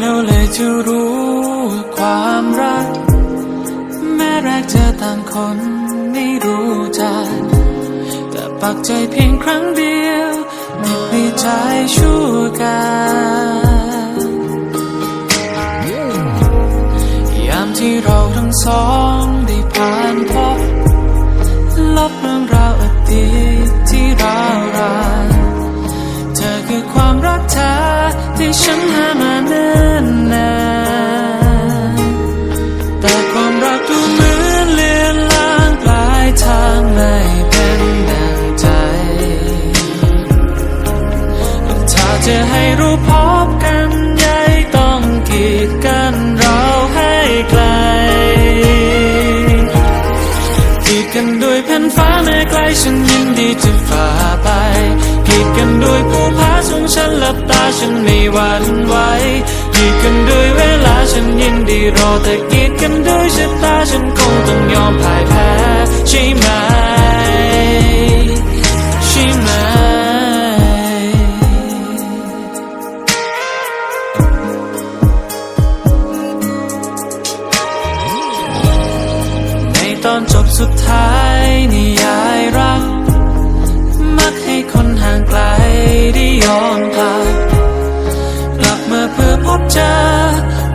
แล้วเลยจะรู้ความรัก แม้แรกเจอต่างคนไม่รู้จักแต่ปักใจเพียงครั้งเดียวติดในใจชั่วการยามที่เราทั้งสองได้ผ่านพบลบเรื่องราวอดีตที่ร้าวรานเธอคือความรักแท้ที่ฉันหามา จะให้รู้พบกันใหญ่ต้องกีดกันเราให้ไกลกีดกันด้วยแผ่นฟ้าแม้ไกลฉันยินดีจะฝ่าไปกีดกันด้วยผู้พาสูงฉันหลับตาฉันไม่หวั่นไหวกีดกันด้วยเวลาฉันยินดีรอแต่กีดกันด้วยชะตาฉันคงต้องยอมพ่ายแพ้ใช่ไหม สุดท้ายนิยายรัก มักให้คนห่างไกลได้ย้อนกลับกลับมาเพื่อพบเจอ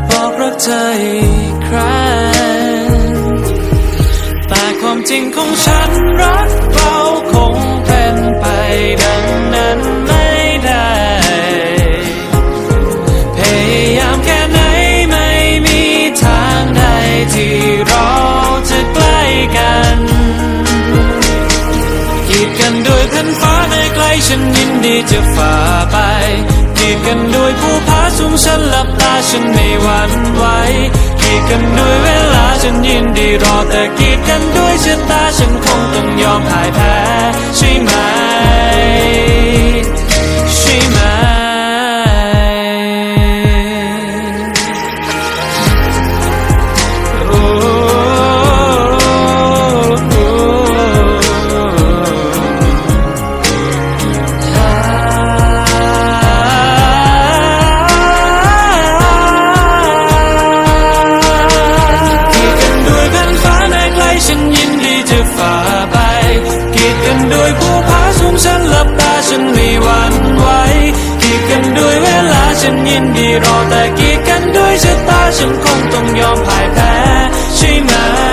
บอกรักเธออีกครั้งแต่ความจริงของฉันรักเราคงเป็นไปได้ กีดกันด้วยแผ่นฟ้าในไกลฉันยินดีจะฝ่าไปกีดกันด้วยผู้พาสูงฉันหลับตาฉันไม่หวั่นไหวกีดกันด้วยเวลาฉันยินดีรอแต่กีดกันด้วยชะตาฉันคงต้องยอมพ่ายแพ้ใช่ไหม รอแต่กีดกันด้วยชะตาฉันคงต้องยอมพ่ายแพ้ใช่ไหม